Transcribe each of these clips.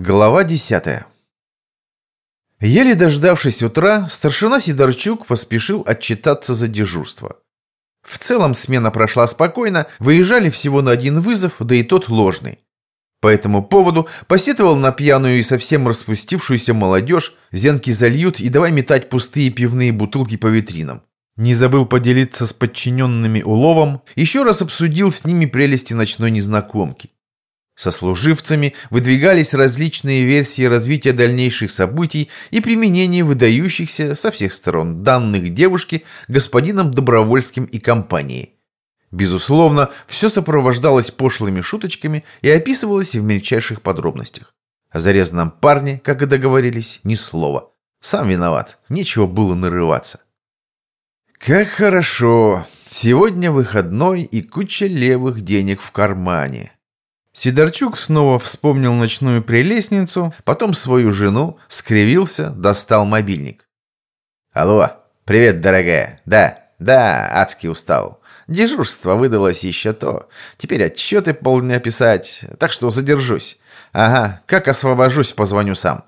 Глава десятая. Еле дождавшись утра, старшина Сидорчук поспешил отчитаться за дежурство. В целом смена прошла спокойно, выезжали всего на один вызов, да и тот ложный. По этому поводу посетовал на пьяную и совсем распустившуюся молодежь, зенки зальют и давай метать пустые пивные бутылки по витринам. Не забыл поделиться с подчиненными уловом, еще раз обсудил с ними прелести ночной незнакомки. Со служивцами выдвигались различные версии развития дальнейших событий и применения выдающихся со всех сторон данных девушки господином Добровольским и компанией. Безусловно, все сопровождалось пошлыми шуточками и описывалось в мельчайших подробностях. О зарезанном парне, как и договорились, ни слова. Сам виноват, нечего было нарываться. Как хорошо! Сегодня выходной и куча левых денег в кармане. Сидорчук снова вспомнил ночную прелестницу, потом свою жену, скривился, достал мобильник. «Алло, привет, дорогая. Да, да, адски устал. Дежурство выдалось еще то. Теперь отчеты полдня писать, так что задержусь. Ага, как освобожусь, позвоню сам».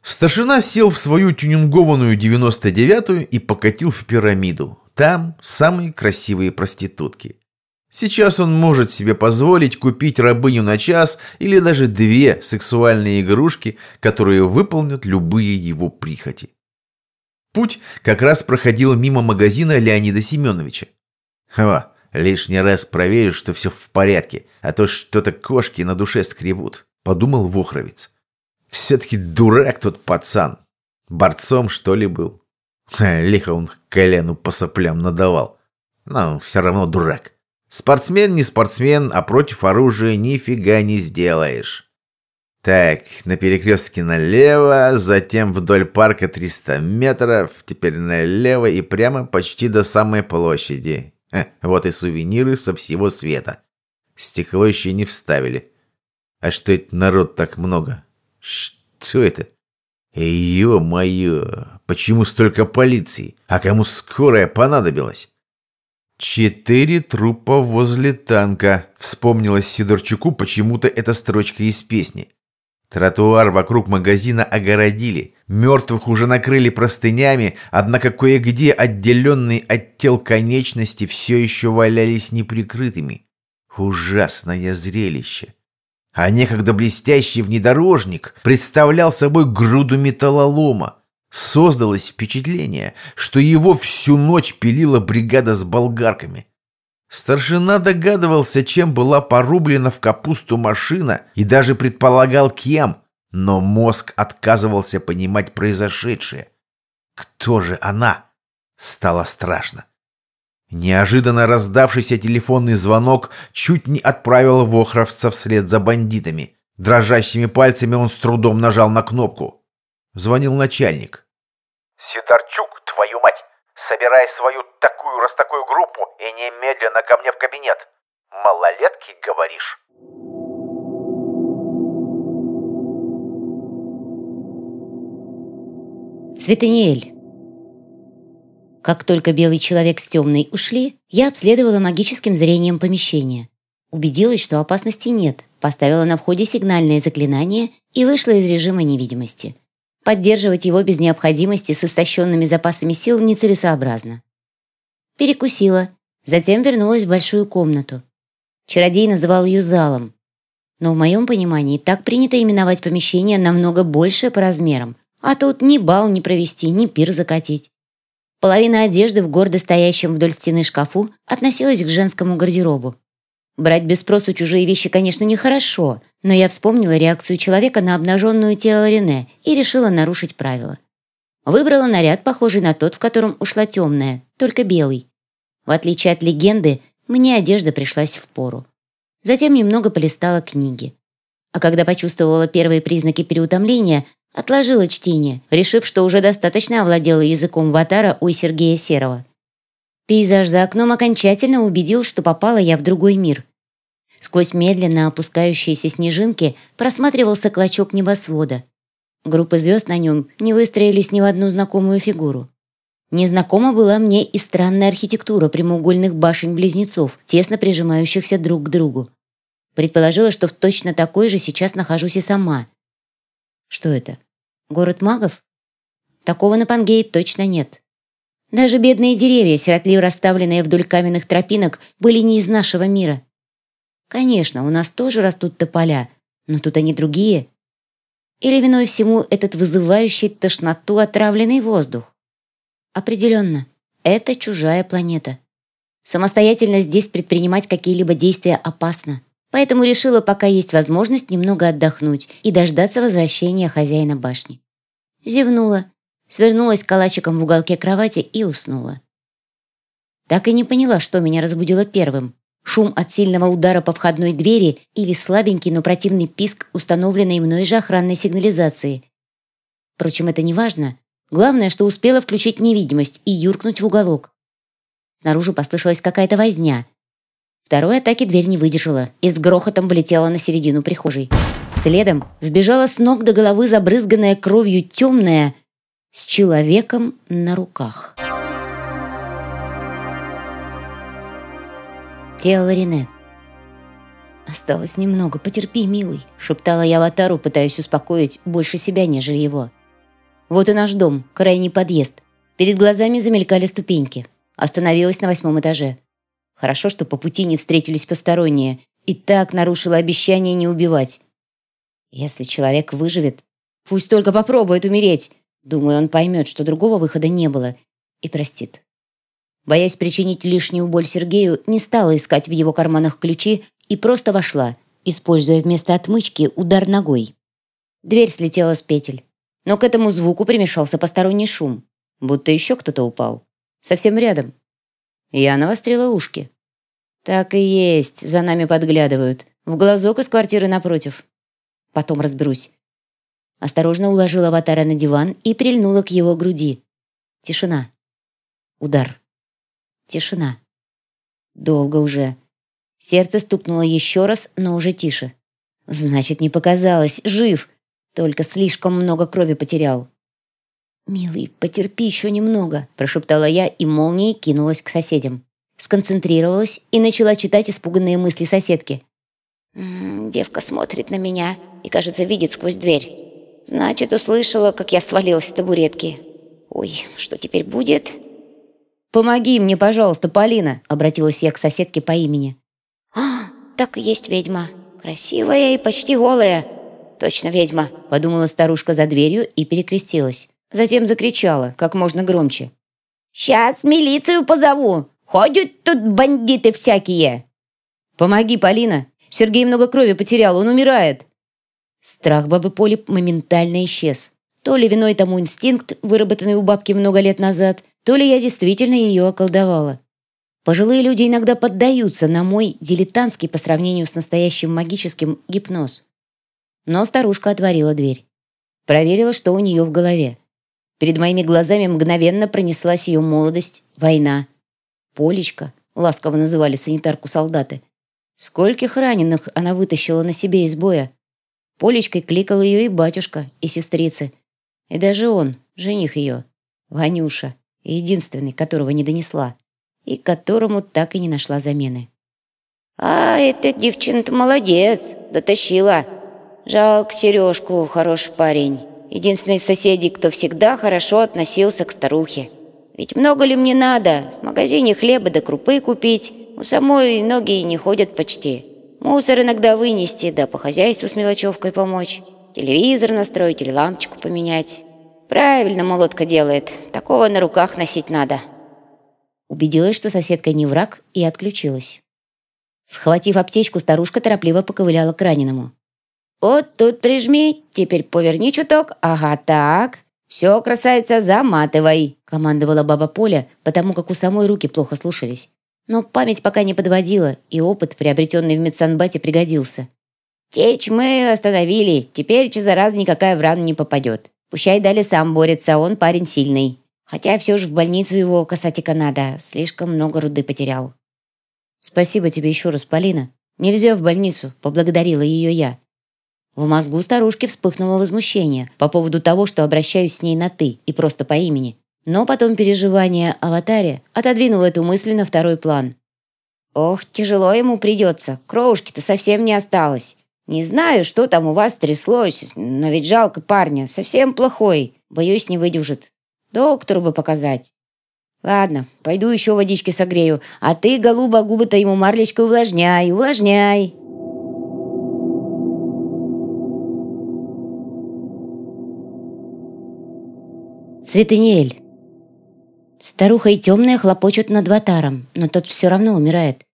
Старшина сел в свою тюнингованную 99-ю и покатил в пирамиду. Там самые красивые проститутки. Сейчас он может себе позволить купить рабыню на час или даже две сексуальные игрушки, которые выполнят любые его прихоти. Путь как раз проходил мимо магазина Леонида Семеновича. О, лишний раз проверю, что все в порядке, а то что-то кошки на душе скребут, подумал Вохровец. Все-таки дурак тот пацан. Борцом, что ли, был? Лихо он колену по соплям надавал. Но все равно дурак. Спортсмен не спортсмен, а против оружия нифига не сделаешь. Так, на перекрестке налево, затем вдоль парка 300 метров, теперь налево и прямо почти до самой площади. Э, вот и сувениры со всего света. Стекло еще не вставили. А что это народ так много? Что это? Ё-моё, почему столько полиции? А кому скорая понадобилась? «Четыре трупа возле танка», — вспомнилась Сидорчуку почему-то эта строчка из песни. Тротуар вокруг магазина огородили, мертвых уже накрыли простынями, однако кое-где отделенные от тел конечности все еще валялись неприкрытыми. Ужасное зрелище. А некогда блестящий внедорожник представлял собой груду металлолома, Создалось впечатление, что его всю ночь пилила бригада с болгарками. Старшина догадывался, чем была порублена в капусту машина и даже предполагал, кем, но мозг отказывался понимать произошедшее. Кто же она? Стало страшно. Неожиданно раздавшийся телефонный звонок чуть не отправил Вохровца вслед за бандитами. Дрожащими пальцами он с трудом нажал на кнопку. Звонил начальник. «Сидорчук, твою мать! Собирай свою такую-раз такую группу и немедленно ко мне в кабинет! Малолетки, говоришь?» Цветаниэль. Как только белый человек с темной ушли, я обследовала магическим зрением помещение. Убедилась, что опасности нет, поставила на входе сигнальное заклинание и вышла из режима невидимости. Поддерживать его без необходимости с истощенными запасами сил нецелесообразно. Перекусила, затем вернулась в большую комнату. Чародей называл ее залом. Но в моем понимании так принято именовать помещение намного большее по размерам. А тут ни бал не провести, ни пир закатить. Половина одежды в гордо стоящем вдоль стены шкафу относилась к женскому гардеробу. Брать без спросу чужие вещи, конечно, нехорошо, но я вспомнила реакцию человека на обнаженную тело Рене и решила нарушить правила. Выбрала наряд, похожий на тот, в котором ушла темная, только белый. В отличие от легенды, мне одежда пришлась в пору. Затем немного полистала книги. А когда почувствовала первые признаки переутомления, отложила чтение, решив, что уже достаточно овладела языком ватара у Сергея Серова. Пейзаж за окном окончательно убедил, что попала я в другой мир. Сквозь медленно опускающиеся снежинки просматривался клочок небосвода. Группы звезд на нем не выстроились ни в одну знакомую фигуру. Незнакома была мне и странная архитектура прямоугольных башен-близнецов, тесно прижимающихся друг к другу. Предположила, что в точно такой же сейчас нахожусь и сама. Что это? Город магов? Такого на Пангее точно нет. Даже бедные деревья, сиротливо расставленные вдоль каменных тропинок, были не из нашего мира. Конечно, у нас тоже растут тополя, но тут они другие. Или виной всему этот вызывающий тошноту отравленный воздух? Определенно, это чужая планета. Самостоятельно здесь предпринимать какие-либо действия опасно. Поэтому решила, пока есть возможность, немного отдохнуть и дождаться возвращения хозяина башни. Зевнула, свернулась калачиком в уголке кровати и уснула. Так и не поняла, что меня разбудило первым. Шум от сильного удара по входной двери или слабенький, но противный писк, установленный мной же охранной сигнализации. Впрочем, это не важно. Главное, что успела включить невидимость и юркнуть в уголок. Снаружи послышалась какая-то возня. Второй атаки дверь не выдержала и с грохотом влетела на середину прихожей. Следом вбежала с ног до головы забрызганная кровью темная с человеком на руках. Тело Рене. «Осталось немного, потерпи, милый», — шептала я аватару, пытаясь успокоить больше себя, нежели его. Вот и наш дом, крайний подъезд. Перед глазами замелькали ступеньки. Остановилась на восьмом этаже. Хорошо, что по пути не встретились посторонние, и так нарушила обещание не убивать. Если человек выживет, пусть только попробует умереть. Думаю, он поймет, что другого выхода не было, и простит. Боясь причинить лишнюю боль Сергею, не стала искать в его карманах ключи и просто вошла, используя вместо отмычки удар ногой. Дверь слетела с петель. Но к этому звуку примешался посторонний шум, будто еще кто-то упал. Совсем рядом. Я навострила ушки. Так и есть, за нами подглядывают. В глазок из квартиры напротив. Потом разберусь. Осторожно уложила аватара на диван и прильнула к его груди. Тишина. Удар. Тишина. Долго уже. Сердце стукнуло еще раз, но уже тише. Значит, не показалось. Жив. Только слишком много крови потерял. «Милый, потерпи еще немного», – прошептала я и молнией кинулась к соседям. Сконцентрировалась и начала читать испуганные мысли соседки. «М -м, «Девка смотрит на меня и, кажется, видит сквозь дверь. Значит, услышала, как я свалилась с табуретки. Ой, что теперь будет? «Помоги мне, пожалуйста, Полина», — обратилась я к соседке по имени. «А, так и есть ведьма. Красивая и почти голая. Точно ведьма», — подумала старушка за дверью и перекрестилась. Затем закричала, как можно громче. «Сейчас милицию позову! Ходят тут бандиты всякие!» «Помоги, Полина! Сергей много крови потерял, он умирает!» Страх бабы Поли моментально исчез. То ли виной тому инстинкт, выработанный у бабки много лет назад, то ли я действительно ее околдовала. Пожилые люди иногда поддаются на мой дилетантский по сравнению с настоящим магическим гипноз. Но старушка отворила дверь. Проверила, что у нее в голове. Перед моими глазами мгновенно пронеслась ее молодость, война. Полечка, ласково называли санитарку солдаты. Скольких раненых она вытащила на себе из боя. Полечкой кликал ее и батюшка, и сестрицы. И даже он, жених ее, Ванюша, единственный, которого не донесла, и которому так и не нашла замены. «А, эта девчина-то молодец, дотащила. Жалко Сережку, хороший парень. Единственный из соседей, кто всегда хорошо относился к старухе. Ведь много ли мне надо? В магазине хлеба да крупы купить. У самой ноги не ходят почти. Мусор иногда вынести, да по хозяйству с мелочевкой помочь. Телевизор настроить или лампочку поменять. Правильно молотка делает. Такого на руках носить надо. Убедилась, что соседка не враг, и отключилась. Схватив аптечку, старушка торопливо поковыляла к раненому. «Вот тут прижми, теперь поверни чуток. Ага, так. Все, красавица, заматывай», — командовала баба Поля, потому как у самой руки плохо слушались. Но память пока не подводила, и опыт, приобретенный в медсанбате, пригодился. «Течь мы остановили, теперь за раз никакая в рану не попадет. Пущай дали сам борется, он парень сильный. Хотя все же в больницу его касатика надо, слишком много руды потерял». «Спасибо тебе еще раз, Полина. Нельзя в больницу», — поблагодарила ее я. В мозгу старушки вспыхнуло возмущение по поводу того, что обращаюсь с ней на «ты» и просто по имени. Но потом переживание аватаре отодвинуло эту мысль на второй план. «Ох, тяжело ему придется. Кровушки-то совсем не осталось. «Не знаю, что там у вас тряслось, но ведь жалко парня, совсем плохой. Боюсь, не выдержит. Доктору бы показать». «Ладно, пойду еще водички согрею, а ты, голуба, губы-то ему марлечкой увлажняй, увлажняй». Цветаниэль. Старуха и темная хлопочут над ватаром, но тот все равно умирает.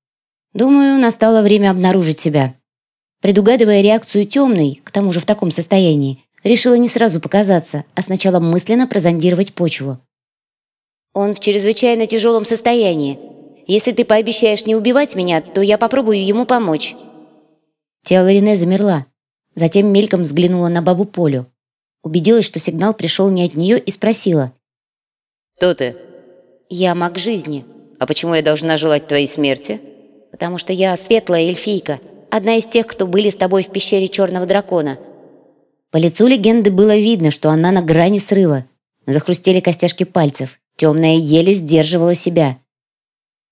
Думаю, настало время обнаружить себя. Предугадывая реакцию темной, к тому же в таком состоянии, решила не сразу показаться, а сначала мысленно прозондировать почву. Он в чрезвычайно тяжелом состоянии. Если ты пообещаешь не убивать меня, то я попробую ему помочь». Тело Рене замерла. Затем мельком взглянула на бабу Полю. Убедилась, что сигнал пришел не от нее, и спросила. «Кто ты?» «Я маг жизни». «А почему я должна желать твоей смерти?» «Потому что я светлая эльфийка, одна из тех, кто были с тобой в пещере Черного Дракона». По лицу легенды было видно, что она на грани срыва. Захрустели костяшки пальцев. Темная еле сдерживала себя.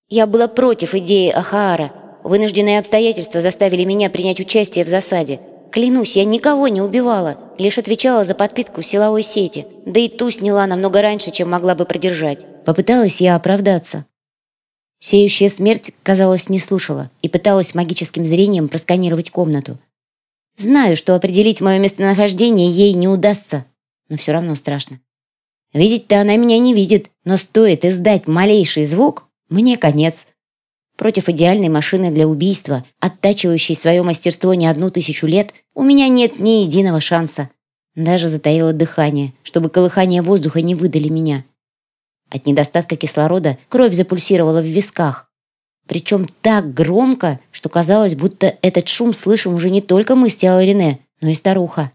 «Я была против идеи Ахаара. Вынужденные обстоятельства заставили меня принять участие в засаде. Клянусь, я никого не убивала, лишь отвечала за подпитку силовой сети, да и ту сняла намного раньше, чем могла бы продержать. Попыталась я оправдаться. Сеющая смерть, казалось, не слушала и пыталась магическим зрением просканировать комнату. Знаю, что определить мое местонахождение ей не удастся, но все равно страшно. Видеть-то она меня не видит, но стоит издать малейший звук, мне конец. Против идеальной машины для убийства, оттачивающей свое мастерство не одну тысячу лет, у меня нет ни единого шанса. Даже затаило дыхание, чтобы колыхание воздуха не выдали меня. От недостатка кислорода кровь запульсировала в висках. Причем так громко, что казалось, будто этот шум слышим уже не только мы с Рене, но и старуха.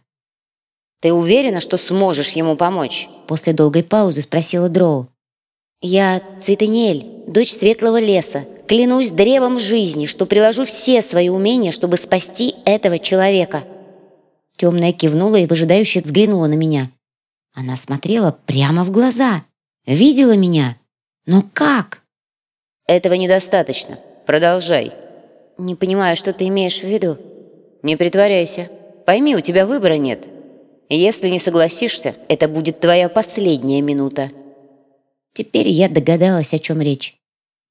«Ты уверена, что сможешь ему помочь?» После долгой паузы спросила Дроу. «Я Цветаниэль, дочь Светлого Леса. Клянусь древом жизни, что приложу все свои умения, чтобы спасти этого человека». Темная кивнула и выжидающе взглянула на меня. Она смотрела прямо в глаза. Видела меня. Но как? «Этого недостаточно. Продолжай». «Не понимаю, что ты имеешь в виду?» «Не притворяйся. Пойми, у тебя выбора нет. Если не согласишься, это будет твоя последняя минута». Теперь я догадалась, о чем речь.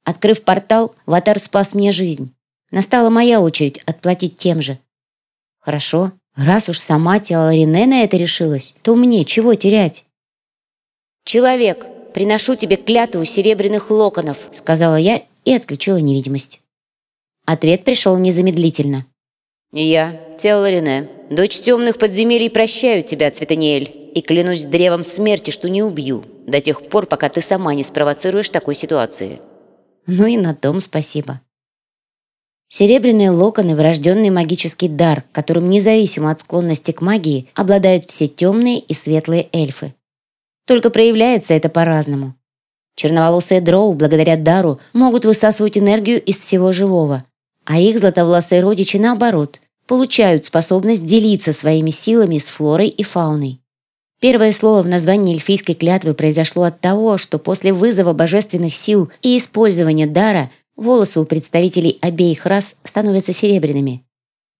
Открыв портал, Ватар спас мне жизнь. Настала моя очередь отплатить тем же. Хорошо, раз уж сама Рене на это решилась, то мне чего терять? «Человек, приношу тебе клятву серебряных локонов», сказала я и отключила невидимость. Ответ пришел незамедлительно. «Я, Рене, дочь темных подземелий, прощаю тебя, Цветаниэль, и клянусь древом смерти, что не убью, до тех пор, пока ты сама не спровоцируешь такой ситуации». Ну и на том спасибо. Серебряные локоны – врожденный магический дар, которым независимо от склонности к магии обладают все темные и светлые эльфы. Только проявляется это по-разному. Черноволосые дроу, благодаря дару, могут высасывать энергию из всего живого, а их златовласые родичи, наоборот, получают способность делиться своими силами с флорой и фауной. Первое слово в названии эльфийской клятвы произошло от того, что после вызова божественных сил и использования дара волосы у представителей обеих рас становятся серебряными.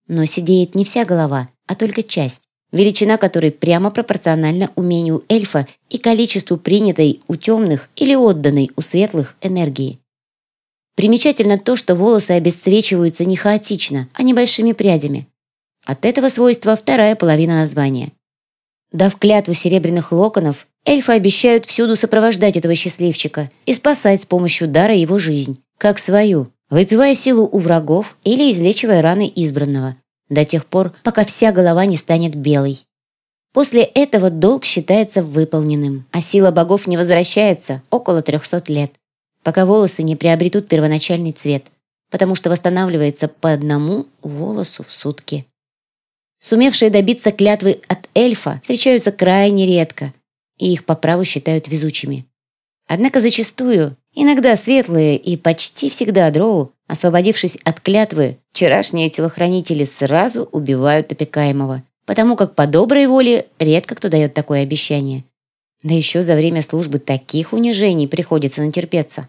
Но сидеет не вся голова, а только часть, величина которой прямо пропорциональна умению эльфа и количеству принятой у темных или отданной у светлых энергии. Примечательно то, что волосы обесцвечиваются не хаотично, а небольшими прядями. От этого свойства вторая половина названия. Дав клятву серебряных локонов, эльфы обещают всюду сопровождать этого счастливчика и спасать с помощью дара его жизнь, как свою, выпивая силу у врагов или излечивая раны избранного, до тех пор, пока вся голова не станет белой. После этого долг считается выполненным, а сила богов не возвращается около 300 лет пока волосы не приобретут первоначальный цвет, потому что восстанавливается по одному волосу в сутки. Сумевшие добиться клятвы от эльфа встречаются крайне редко, и их по праву считают везучими. Однако зачастую, иногда светлые и почти всегда дроу, освободившись от клятвы, вчерашние телохранители сразу убивают опекаемого, потому как по доброй воле редко кто дает такое обещание. Да еще за время службы таких унижений приходится натерпеться.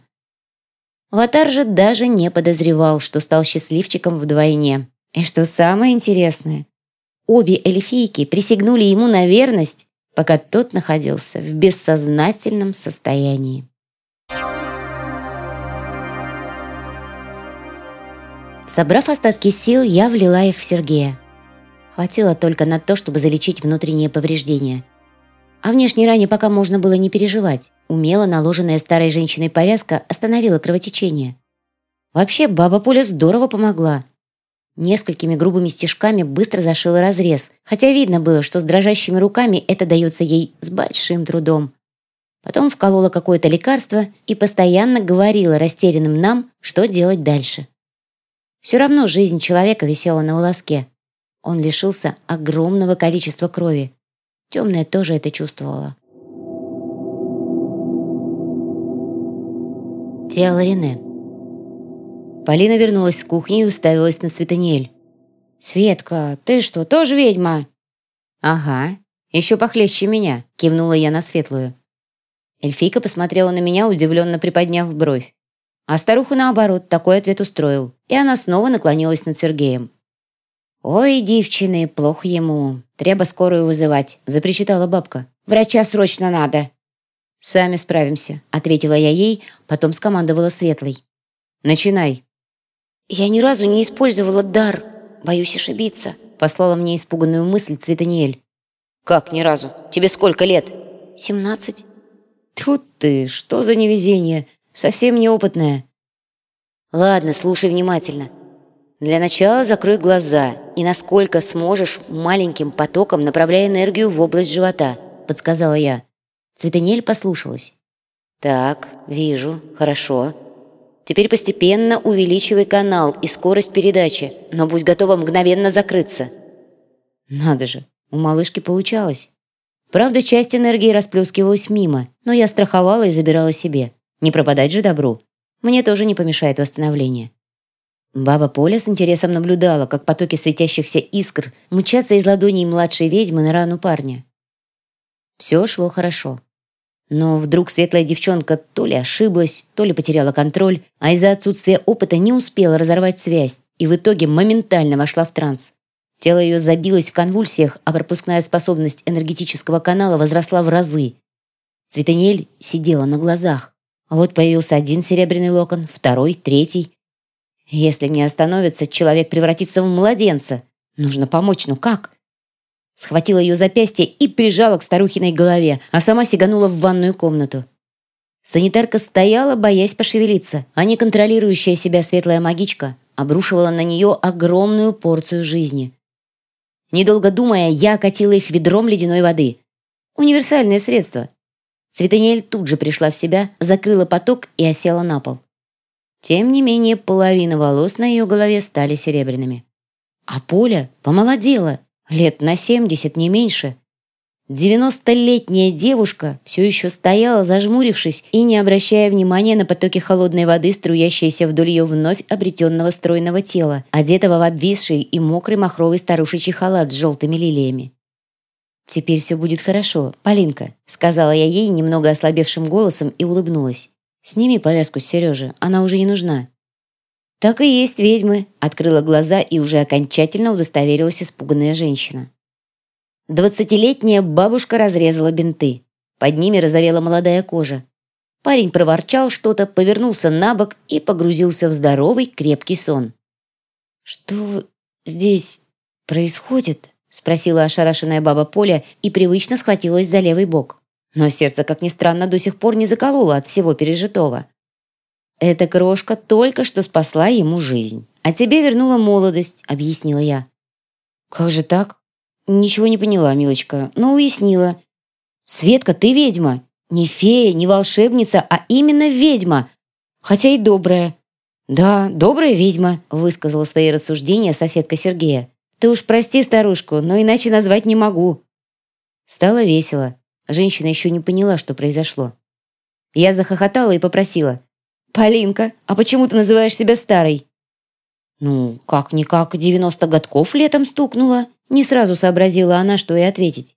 Ватар же даже не подозревал, что стал счастливчиком вдвойне. И что самое интересное, обе эльфийки присягнули ему на верность, пока тот находился в бессознательном состоянии. Собрав остатки сил, я влила их в Сергея. Хватило только на то, чтобы залечить внутренние повреждения. О внешней ране пока можно было не переживать. Умело наложенная старой женщиной повязка остановила кровотечение. Вообще, баба Поля здорово помогла. Несколькими грубыми стежками быстро зашила разрез, хотя видно было, что с дрожащими руками это дается ей с большим трудом. Потом вколола какое-то лекарство и постоянно говорила растерянным нам, что делать дальше. Все равно жизнь человека висела на волоске. Он лишился огромного количества крови. Темная тоже это чувствовала. Тело Рене. Полина вернулась с кухни и уставилась на Светаниэль. «Светка, ты что, тоже ведьма?» «Ага, еще похлеще меня», — кивнула я на светлую. Эльфийка посмотрела на меня, удивленно приподняв бровь. А старуху, наоборот, такой ответ устроил, и она снова наклонилась над Сергеем. «Ой, девчины, плохо ему. Треба скорую вызывать», — запричитала бабка. «Врача срочно надо». «Сами справимся», — ответила я ей, потом скомандовала Светлой. «Начинай». «Я ни разу не использовала дар. Боюсь ошибиться», — послала мне испуганную мысль Цветаниэль. «Как ни разу? Тебе сколько лет?» «Семнадцать». Тут ты, что за невезение? Совсем неопытная». «Ладно, слушай внимательно. Для начала закрой глаза и насколько сможешь маленьким потоком направляй энергию в область живота», — подсказала я. Цветанель послушалась. «Так, вижу, хорошо. Теперь постепенно увеличивай канал и скорость передачи, но будь готова мгновенно закрыться». Надо же, у малышки получалось. Правда, часть энергии расплескивалась мимо, но я страховала и забирала себе. Не пропадать же добру. Мне тоже не помешает восстановление. Баба Поля с интересом наблюдала, как потоки светящихся искр мчатся из ладоней младшей ведьмы на рану парня. Все шло хорошо. Но вдруг светлая девчонка то ли ошиблась, то ли потеряла контроль, а из-за отсутствия опыта не успела разорвать связь и в итоге моментально вошла в транс. Тело ее забилось в конвульсиях, а пропускная способность энергетического канала возросла в разы. Цветаниэль сидела на глазах. А вот появился один серебряный локон, второй, третий. Если не остановится, человек превратится в младенца. Нужно помочь, ну как? Схватила ее запястье и прижала к старухиной голове, а сама сиганула в ванную комнату. Санитарка стояла, боясь пошевелиться, а неконтролирующая себя светлая магичка обрушивала на нее огромную порцию жизни. Недолго думая, я окатила их ведром ледяной воды. Универсальное средство. Цветаниэль тут же пришла в себя, закрыла поток и осела на пол. Тем не менее, половина волос на ее голове стали серебряными. А Поля помолодела, лет на семьдесят, не меньше. Девяностолетняя девушка все еще стояла, зажмурившись и не обращая внимания на потоки холодной воды, струящиеся вдоль ее вновь обретенного стройного тела, одетого в обвисший и мокрый махровый старушечий халат с желтыми лилиями. «Теперь все будет хорошо, Полинка», — сказала я ей немного ослабевшим голосом и улыбнулась. «Сними повязку с Сережи, она уже не нужна». «Так и есть ведьмы», — открыла глаза и уже окончательно удостоверилась испуганная женщина. Двадцатилетняя бабушка разрезала бинты. Под ними разовела молодая кожа. Парень проворчал что-то, повернулся на бок и погрузился в здоровый крепкий сон. «Что здесь происходит?» Спросила ошарашенная баба Поля и привычно схватилась за левый бок. Но сердце, как ни странно, до сих пор не закололо от всего пережитого. «Эта крошка только что спасла ему жизнь, а тебе вернула молодость», — объяснила я. «Как же так?» «Ничего не поняла, милочка, но уяснила. Светка, ты ведьма. Не фея, не волшебница, а именно ведьма. Хотя и добрая». «Да, добрая ведьма», — высказала свои рассуждения соседка Сергея. Ты уж прости старушку, но иначе назвать не могу». Стало весело. Женщина еще не поняла, что произошло. Я захохотала и попросила. «Полинка, а почему ты называешь себя старой?» «Ну, как-никак, девяносто годков летом стукнула». Не сразу сообразила она, что и ответить.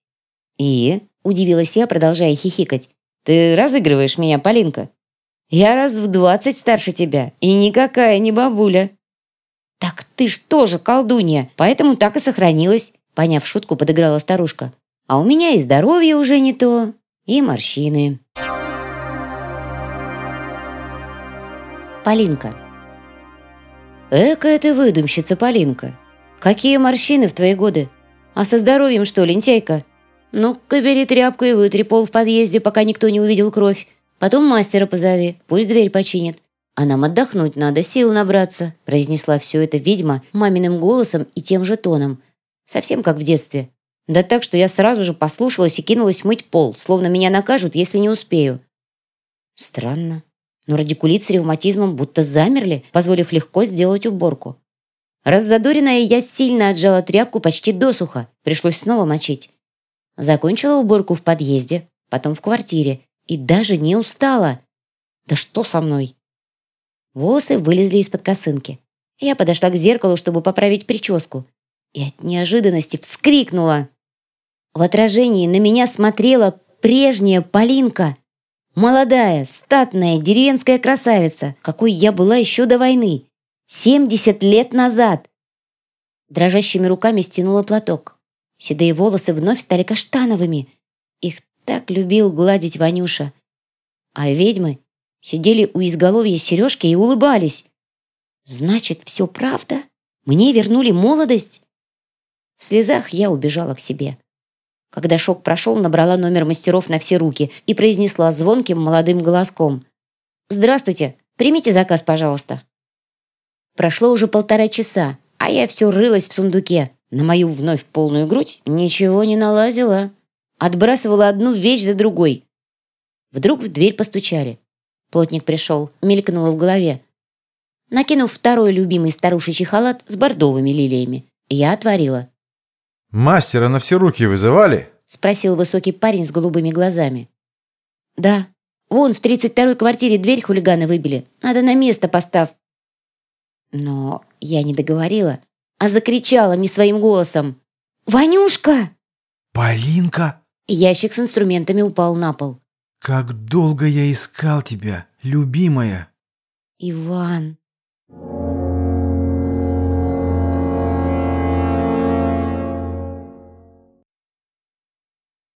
«И?» – удивилась я, продолжая хихикать. «Ты разыгрываешь меня, Полинка?» «Я раз в двадцать старше тебя, и никакая не бабуля». «Так ты ж тоже колдунья, поэтому так и сохранилась», поняв шутку, подыграла старушка. «А у меня и здоровье уже не то, и морщины». Полинка. Эка ты выдумщица, Полинка. Какие морщины в твои годы? А со здоровьем что, лентяйка? Ну-ка, бери тряпку и вытри пол в подъезде, пока никто не увидел кровь. Потом мастера позови, пусть дверь починит. А нам отдохнуть надо, сил набраться», произнесла все это ведьма маминым голосом и тем же тоном. Совсем как в детстве. Да так, что я сразу же послушалась и кинулась мыть пол, словно меня накажут, если не успею. Странно. Но радикулит с ревматизмом будто замерли, позволив легко сделать уборку. Раззадоренная я сильно отжала тряпку почти досуха. Пришлось снова мочить. Закончила уборку в подъезде, потом в квартире. И даже не устала. Да что со мной? Волосы вылезли из-под косынки. Я подошла к зеркалу, чтобы поправить прическу. И от неожиданности вскрикнула. В отражении на меня смотрела прежняя Полинка. Молодая, статная, деревенская красавица, какой я была еще до войны. 70 лет назад. Дрожащими руками стянула платок. Седые волосы вновь стали каштановыми. Их так любил гладить Ванюша. А ведьмы сидели у изголовья сережки и улыбались. Значит, все правда? Мне вернули молодость? В слезах я убежала к себе. Когда шок прошел, набрала номер мастеров на все руки и произнесла звонким молодым голоском. «Здравствуйте, примите заказ, пожалуйста». Прошло уже полтора часа, а я все рылась в сундуке. На мою вновь полную грудь ничего не налазила. Отбрасывала одну вещь за другой. Вдруг в дверь постучали. Плотник пришел, мелькнуло в голове. Накинув второй любимый старушечий халат с бордовыми лилиями, я отворила. «Мастера на все руки вызывали?» Спросил высокий парень с голубыми глазами. «Да. Вон в тридцать второй квартире дверь хулиганы выбили. Надо на место постав». Но я не договорила, а закричала не своим голосом. «Ванюшка!» «Полинка!» Ящик с инструментами упал на пол. «Как долго я искал тебя, любимая!» «Иван!»